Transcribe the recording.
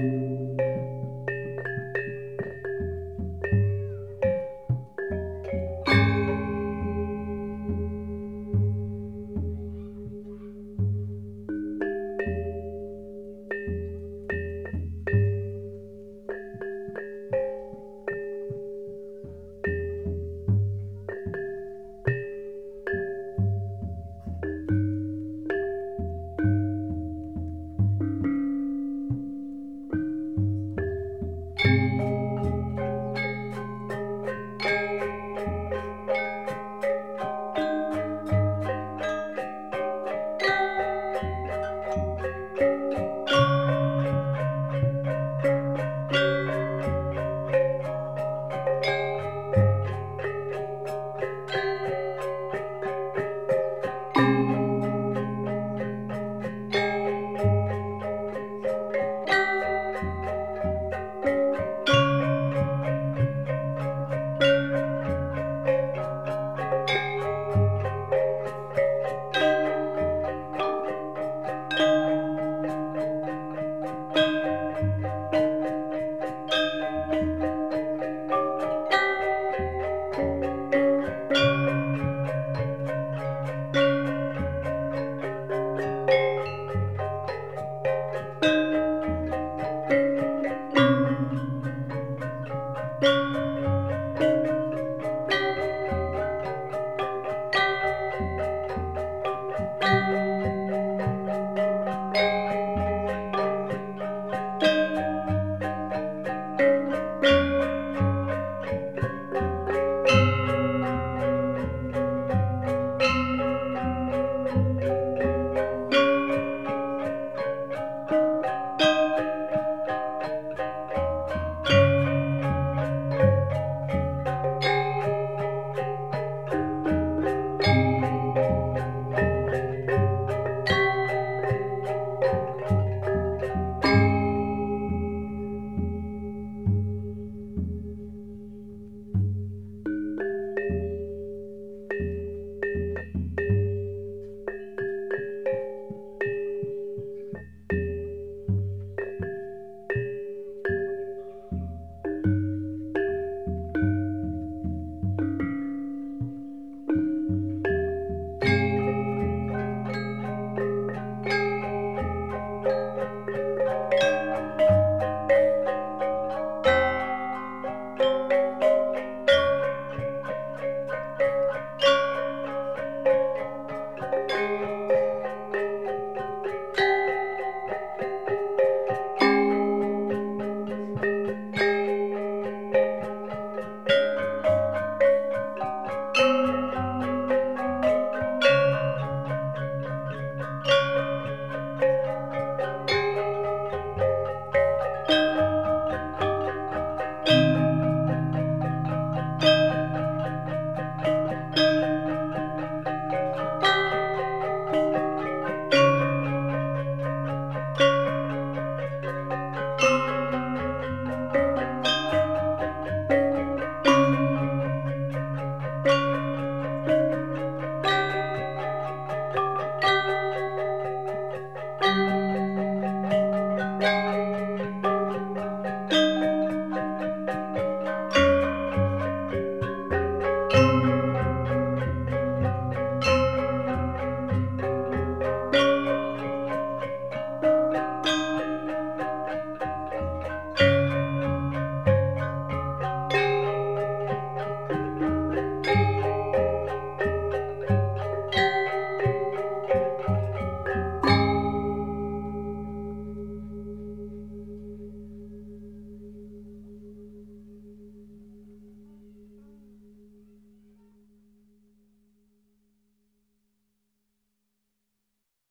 Música